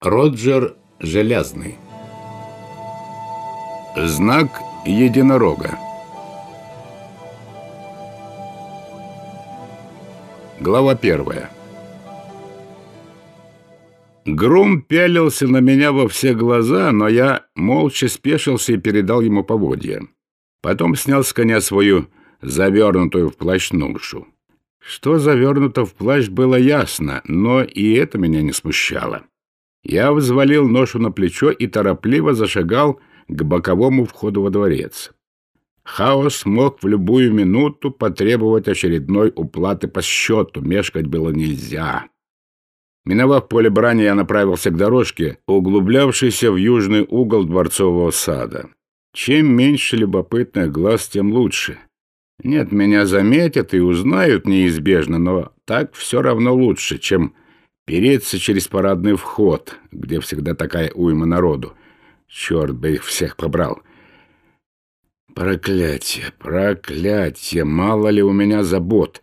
Роджер Железный Знак единорога Глава первая Грум пялился на меня во все глаза, но я молча спешился и передал ему поводья. Потом снял с коня свою завернутую в плащ ношу. Что завернуто в плащ было ясно, но и это меня не смущало. Я взвалил ношу на плечо и торопливо зашагал к боковому входу во дворец. Хаос мог в любую минуту потребовать очередной уплаты по счету, мешкать было нельзя. Миновав поле брани, я направился к дорожке, углублявшейся в южный угол дворцового сада. Чем меньше любопытных глаз, тем лучше. Нет, меня заметят и узнают неизбежно, но так все равно лучше, чем переться через парадный вход, где всегда такая уйма народу. Черт бы их всех побрал. Проклятие, проклятие, мало ли у меня забот.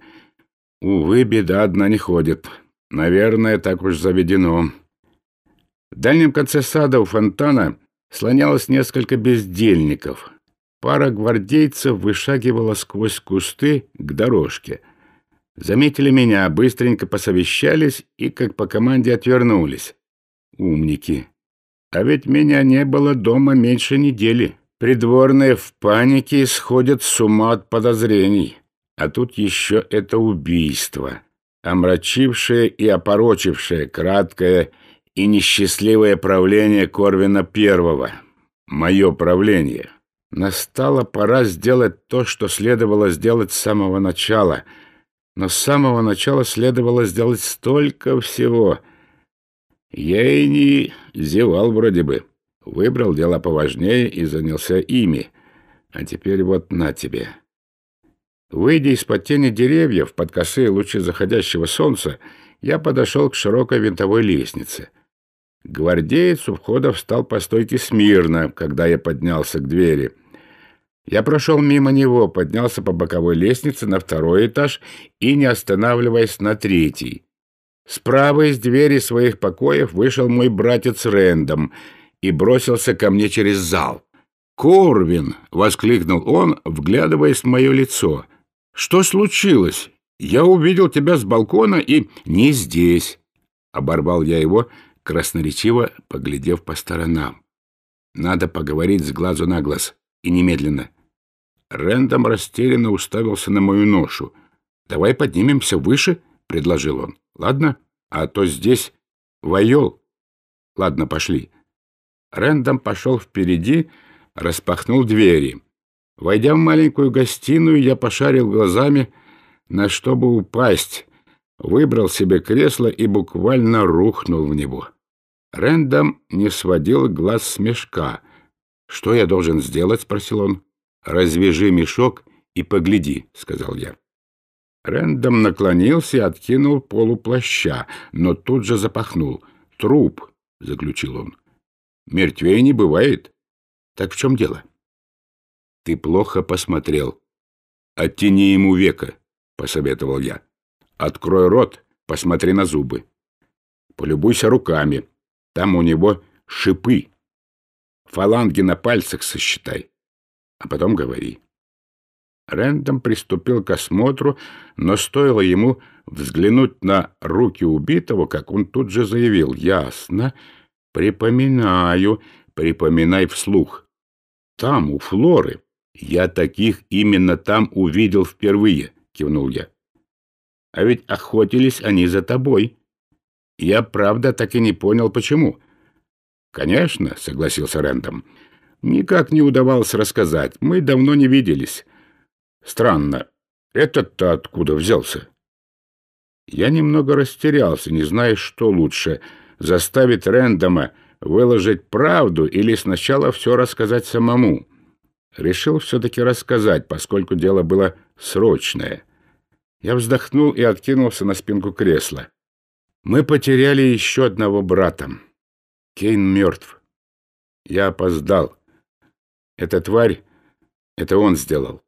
Увы, беда одна не ходит. Наверное, так уж заведено. В дальнем конце сада у фонтана слонялось несколько бездельников. Пара гвардейцев вышагивала сквозь кусты к дорожке — Заметили меня, быстренько посовещались и, как по команде, отвернулись. Умники. А ведь меня не было дома меньше недели. Придворные в панике сходят с ума от подозрений. А тут еще это убийство, омрачившее и опорочившее краткое и несчастливое правление Корвина Первого. Мое правление. Настала пора сделать то, что следовало сделать с самого начала — но с самого начала следовало сделать столько всего. Я и не зевал вроде бы. Выбрал дела поважнее и занялся ими. А теперь вот на тебе. Выйдя из-под тени деревьев под косые лучи заходящего солнца, я подошел к широкой винтовой лестнице. Гвардеец у входа встал по стойке смирно, когда я поднялся к двери — я прошел мимо него, поднялся по боковой лестнице на второй этаж и, не останавливаясь, на третий. Справа из двери своих покоев вышел мой братец Рэндом и бросился ко мне через зал. «Корвин!» — воскликнул он, вглядываясь в мое лицо. «Что случилось? Я увидел тебя с балкона и не здесь!» Оборвал я его, красноречиво поглядев по сторонам. «Надо поговорить с глазу на глаз, и немедленно». Рэндом растерянно уставился на мою ношу. «Давай поднимемся выше», — предложил он. «Ладно? А то здесь воел». «Ладно, пошли». Рэндом пошел впереди, распахнул двери. Войдя в маленькую гостиную, я пошарил глазами, на что бы упасть, выбрал себе кресло и буквально рухнул в него. Рэндом не сводил глаз с мешка. «Что я должен сделать?» — спросил он. «Развяжи мешок и погляди», — сказал я. Рэндом наклонился и откинул полуплаща, но тут же запахнул. «Труп», — заключил он. «Мертвее не бывает». «Так в чем дело?» «Ты плохо посмотрел». «Оттяни ему века», — посоветовал я. «Открой рот, посмотри на зубы. Полюбуйся руками. Там у него шипы. Фаланги на пальцах сосчитай а потом говори. Рэндом приступил к осмотру, но стоило ему взглянуть на руки убитого, как он тут же заявил «Ясно, припоминаю, припоминай вслух. Там, у Флоры, я таких именно там увидел впервые», — кивнул я. «А ведь охотились они за тобой. Я, правда, так и не понял, почему». «Конечно», — согласился Рэндом, — Никак не удавалось рассказать. Мы давно не виделись. Странно. Этот-то откуда взялся? Я немного растерялся, не зная, что лучше — заставить Рэндома выложить правду или сначала все рассказать самому. Решил все-таки рассказать, поскольку дело было срочное. Я вздохнул и откинулся на спинку кресла. Мы потеряли еще одного брата. Кейн мертв. Я опоздал. Эта тварь, это он сделал.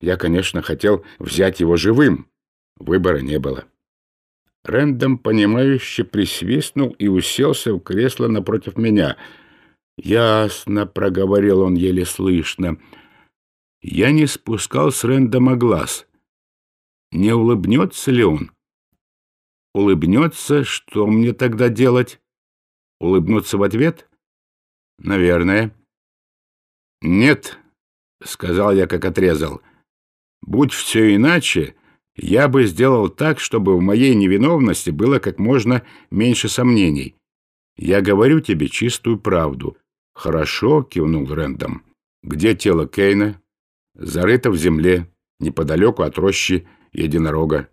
Я, конечно, хотел взять его живым. Выбора не было. Рэндом, понимающе присвистнул и уселся в кресло напротив меня. «Ясно», — проговорил он еле слышно. Я не спускал с Рэндома глаз. Не улыбнется ли он? Улыбнется, что мне тогда делать? Улыбнуться в ответ? Наверное. Нет, — сказал я, как отрезал. Будь все иначе, я бы сделал так, чтобы в моей невиновности было как можно меньше сомнений. Я говорю тебе чистую правду. Хорошо, кивнул Рэндом. Где тело Кейна? Зарыто в земле, неподалеку от рощи единорога.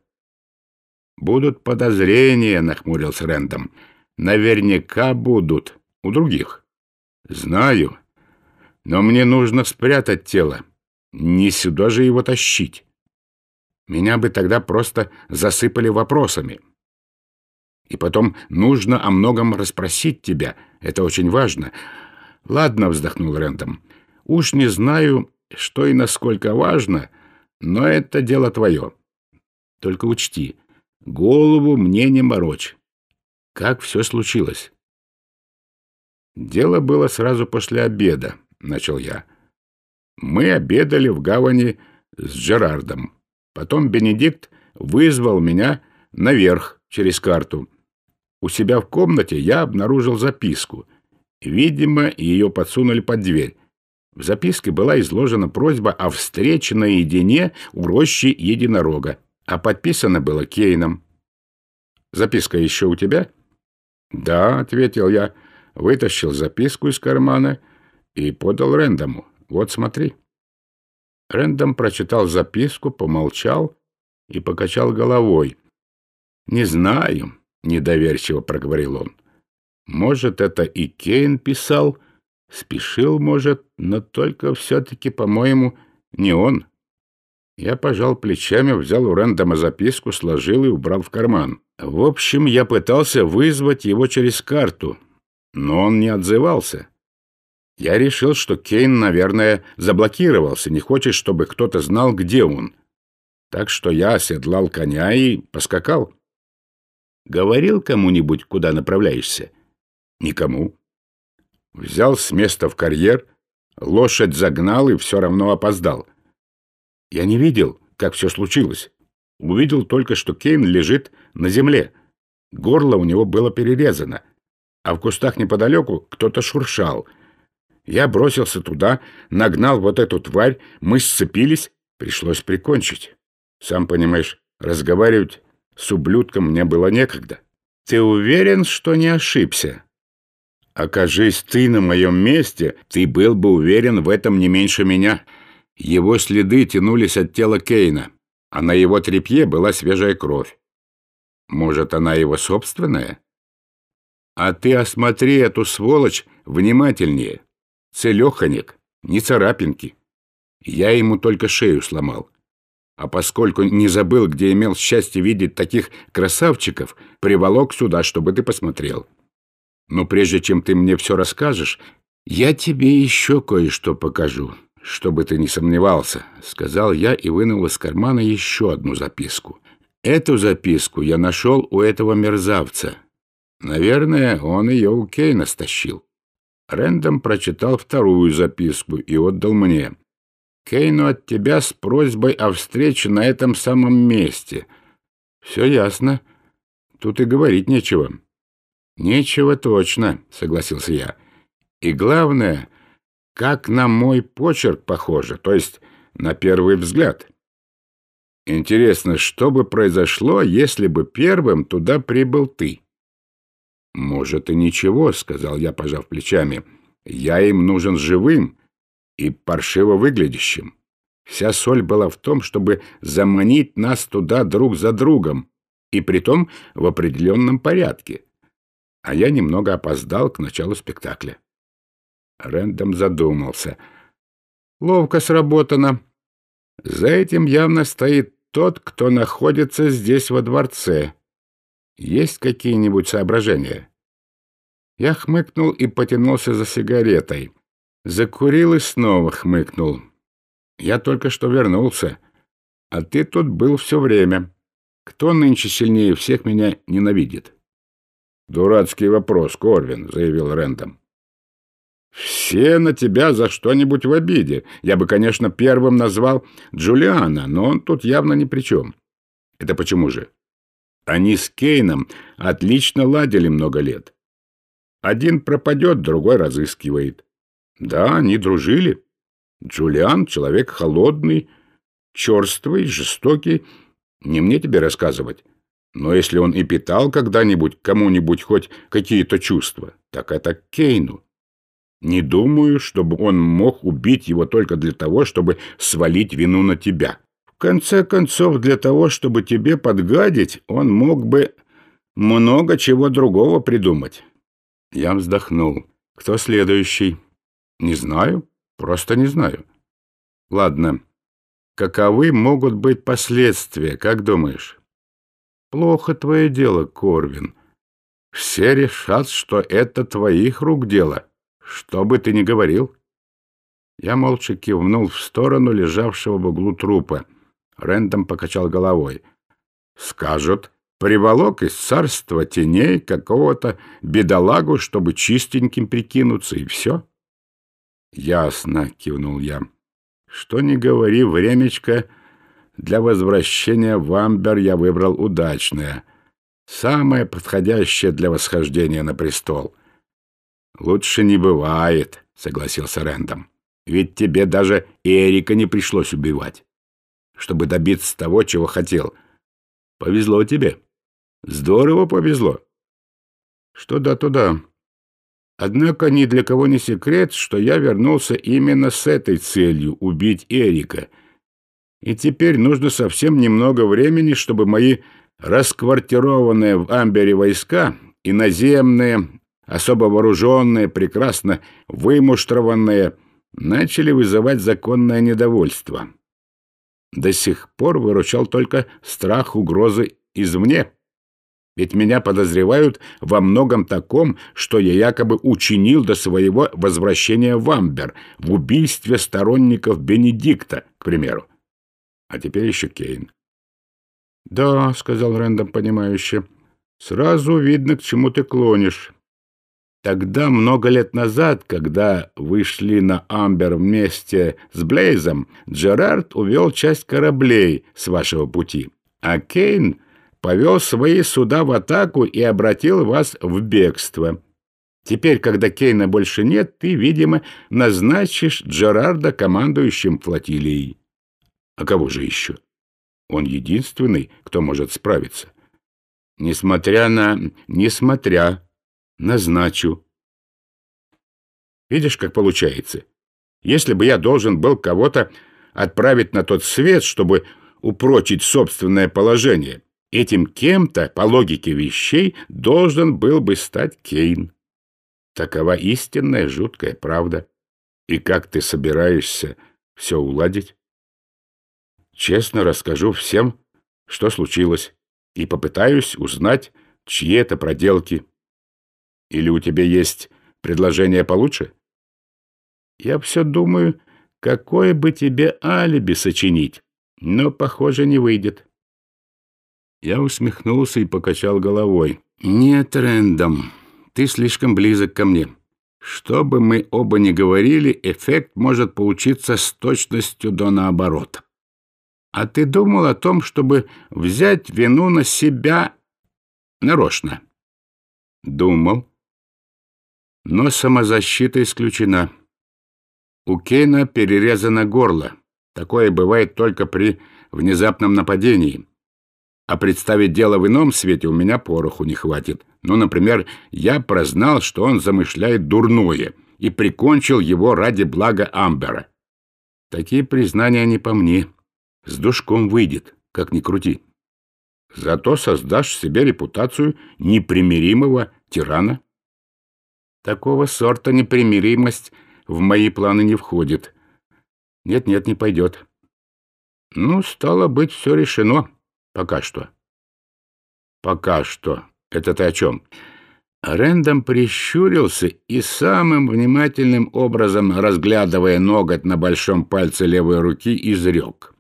Будут подозрения, нахмурился Рэндом. Наверняка будут. У других. Знаю. Но мне нужно спрятать тело. Не сюда же его тащить. Меня бы тогда просто засыпали вопросами. И потом нужно о многом расспросить тебя. Это очень важно. Ладно, вздохнул Рэндом. Уж не знаю, что и насколько важно, но это дело твое. Только учти, голову мне не морочь. Как все случилось? Дело было сразу после обеда, начал я. Мы обедали в гавани с Джерардом. Потом Бенедикт вызвал меня наверх через карту. У себя в комнате я обнаружил записку. Видимо, ее подсунули под дверь. В записке была изложена просьба о встрече наедине у рощи единорога, а подписано было Кейном. «Записка еще у тебя?» «Да», — ответил я, вытащил записку из кармана и подал Рэндому. «Вот смотри». Рэндом прочитал записку, помолчал и покачал головой. «Не знаю», — недоверчиво проговорил он. «Может, это и Кейн писал? Спешил, может, но только все-таки, по-моему, не он». Я пожал плечами, взял у Рэндома записку, сложил и убрал в карман. В общем, я пытался вызвать его через карту, но он не отзывался. Я решил, что Кейн, наверное, заблокировался, не хочет, чтобы кто-то знал, где он. Так что я оседлал коня и поскакал. Говорил кому-нибудь, куда направляешься? Никому. Взял с места в карьер, лошадь загнал и все равно опоздал. Я не видел, как все случилось. Увидел только, что Кейн лежит на земле. Горло у него было перерезано, а в кустах неподалеку кто-то шуршал — я бросился туда, нагнал вот эту тварь, мы сцепились, пришлось прикончить. Сам понимаешь, разговаривать с ублюдком мне было некогда. Ты уверен, что не ошибся? Окажись ты на моем месте, ты был бы уверен в этом не меньше меня. Его следы тянулись от тела Кейна, а на его тряпье была свежая кровь. Может, она его собственная? А ты осмотри эту сволочь внимательнее. Целеханек, не царапинки. Я ему только шею сломал. А поскольку не забыл, где имел счастье видеть таких красавчиков, приволок сюда, чтобы ты посмотрел. Но прежде чем ты мне все расскажешь, я тебе еще кое-что покажу, чтобы ты не сомневался, — сказал я и вынул из кармана еще одну записку. Эту записку я нашел у этого мерзавца. Наверное, он ее у Кейна стащил. Рэндом прочитал вторую записку и отдал мне. «Кейну от тебя с просьбой о встрече на этом самом месте». «Все ясно. Тут и говорить нечего». «Нечего точно», — согласился я. «И главное, как на мой почерк похоже, то есть на первый взгляд». «Интересно, что бы произошло, если бы первым туда прибыл ты?» «Может, и ничего», — сказал я, пожав плечами. «Я им нужен живым и паршиво выглядящим. Вся соль была в том, чтобы заманить нас туда друг за другом, и притом в определенном порядке. А я немного опоздал к началу спектакля». Рэндом задумался. «Ловко сработано. За этим явно стоит тот, кто находится здесь во дворце». Есть какие-нибудь соображения?» Я хмыкнул и потянулся за сигаретой. Закурил и снова хмыкнул. «Я только что вернулся, а ты тут был все время. Кто нынче сильнее всех меня ненавидит? Дурацкий вопрос, Корвин, заявил Рэндом. Все на тебя за что-нибудь в обиде. Я бы, конечно, первым назвал Джулиана, но он тут явно ни при чем. Это почему же? Они с Кейном отлично ладили много лет. Один пропадет, другой разыскивает. Да, они дружили. Джулиан — человек холодный, черствый, жестокий. Не мне тебе рассказывать. Но если он и питал когда-нибудь кому-нибудь хоть какие-то чувства, так это Кейну. Не думаю, чтобы он мог убить его только для того, чтобы свалить вину на тебя. В конце концов, для того, чтобы тебе подгадить, он мог бы много чего другого придумать. Я вздохнул. Кто следующий? Не знаю. Просто не знаю. Ладно. Каковы могут быть последствия, как думаешь? Плохо твое дело, Корвин. Все решат, что это твоих рук дело. Что бы ты ни говорил. Я молча кивнул в сторону лежавшего в углу трупа. Рэндом покачал головой. Скажут, приволок из царства теней какого-то бедолагу, чтобы чистеньким прикинуться, и все. Ясно, кивнул я. Что не говори, времечко для возвращения в Амбер я выбрал удачное, самое подходящее для восхождения на престол — «Лучше не бывает», — согласился Рэндом. «Ведь тебе даже Эрика не пришлось убивать, чтобы добиться того, чего хотел. Повезло тебе. Здорово повезло». «Что да, туда. Однако ни для кого не секрет, что я вернулся именно с этой целью — убить Эрика. И теперь нужно совсем немного времени, чтобы мои расквартированные в Амбере войска, иноземные, особо вооруженные, прекрасно вымуштрованные, начали вызывать законное недовольство. До сих пор выручал только страх угрозы извне. Ведь меня подозревают во многом таком, что я якобы учинил до своего возвращения в Амбер, в убийстве сторонников Бенедикта, к примеру. А теперь еще Кейн. «Да», — сказал Рэндом понимающе, — «сразу видно, к чему ты клонишь. Тогда, много лет назад, когда вышли на Амбер вместе с Блейзом, Джерард увел часть кораблей с вашего пути, а Кейн повел свои суда в атаку и обратил вас в бегство. Теперь, когда Кейна больше нет, ты, видимо, назначишь Джерарда командующим флотилией. А кого же еще? Он единственный, кто может справиться. Несмотря на... Несмотря Назначу. Видишь, как получается? Если бы я должен был кого-то отправить на тот свет, чтобы упрочить собственное положение, этим кем-то, по логике вещей, должен был бы стать Кейн. Такова истинная жуткая правда. И как ты собираешься все уладить? Честно расскажу всем, что случилось, и попытаюсь узнать, чьи это проделки. Или у тебя есть предложение получше? Я все думаю, какое бы тебе алиби сочинить, но, похоже, не выйдет. Я усмехнулся и покачал головой. Нет, Рэндом, ты слишком близок ко мне. Что бы мы оба ни говорили, эффект может получиться с точностью до наоборот. А ты думал о том, чтобы взять вину на себя нарочно? Думал но самозащита исключена. У Кейна перерезано горло. Такое бывает только при внезапном нападении. А представить дело в ином свете у меня пороху не хватит. Ну, например, я прознал, что он замышляет дурное, и прикончил его ради блага Амбера. Такие признания не по мне. С душком выйдет, как ни крути. Зато создашь себе репутацию непримиримого тирана. Такого сорта непримиримость в мои планы не входит. Нет-нет, не пойдет. Ну, стало быть, все решено. Пока что. Пока что. Это ты о чем? Рэндом прищурился и самым внимательным образом, разглядывая ноготь на большом пальце левой руки, изрек.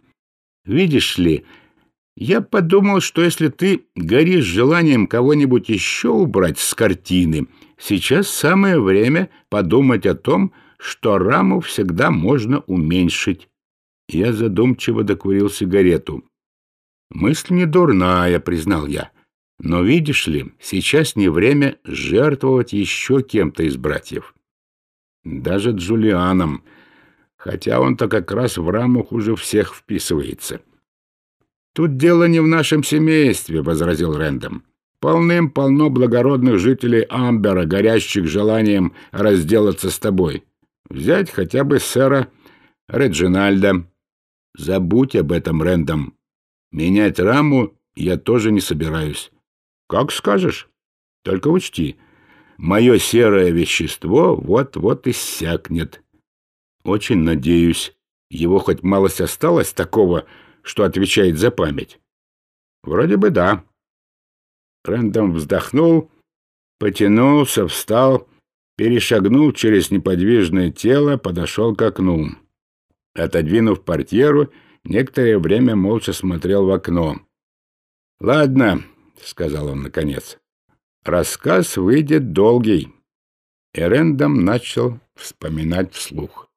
«Видишь ли, Я подумал, что если ты горишь желанием кого-нибудь еще убрать с картины, сейчас самое время подумать о том, что раму всегда можно уменьшить. Я задумчиво докурил сигарету. Мысль не дурная, признал я. Но видишь ли, сейчас не время жертвовать еще кем-то из братьев. Даже Джулианом, хотя он-то как раз в раму хуже всех вписывается. «Тут дело не в нашем семействе», — возразил Рэндом. «Полным-полно благородных жителей Амбера, горящих желанием разделаться с тобой. Взять хотя бы сэра Реджинальда. Забудь об этом, Рэндом. Менять раму я тоже не собираюсь. Как скажешь. Только учти, мое серое вещество вот-вот иссякнет. Очень надеюсь, его хоть малость осталось такого, что отвечает за память. Вроде бы да. Рэндом вздохнул, потянулся, встал, перешагнул через неподвижное тело, подошел к окну. Отодвинув портьеру, некоторое время молча смотрел в окно. «Ладно», — сказал он наконец, — «рассказ выйдет долгий». И Рэндом начал вспоминать вслух.